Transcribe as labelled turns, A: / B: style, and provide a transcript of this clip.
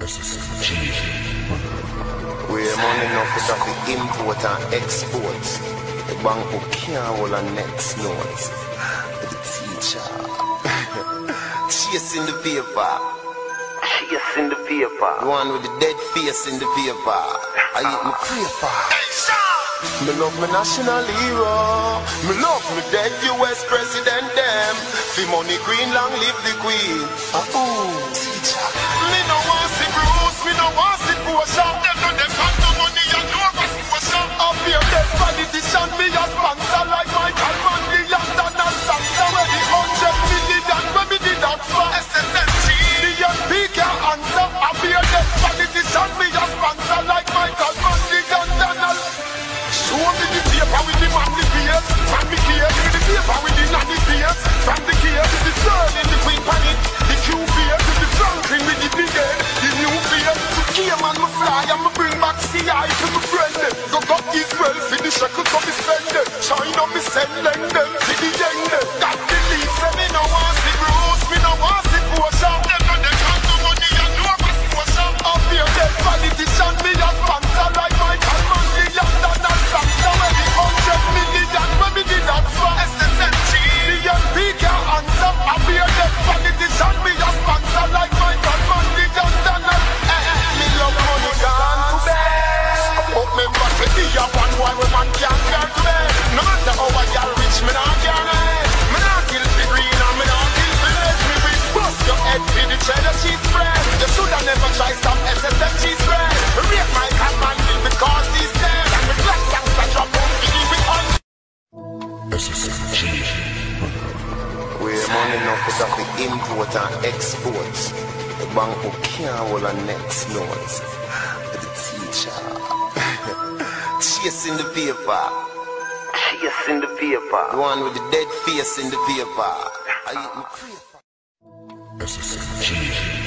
A: We're money enough is the import and export. The bank will can't hold next note. The teacher. Chasing the paper. Chasing the paper. The one with the dead face in the paper. I eat my paper. Me love my national hero. Me love me dead US president them. the money green long live the queen. Ah ooh. Yeah. eye to We're money now for of the import and export. The bank who can't hold a next note. The teacher. Chasing the paper. Chasing the paper. The one with the dead face in the paper. I. SSG.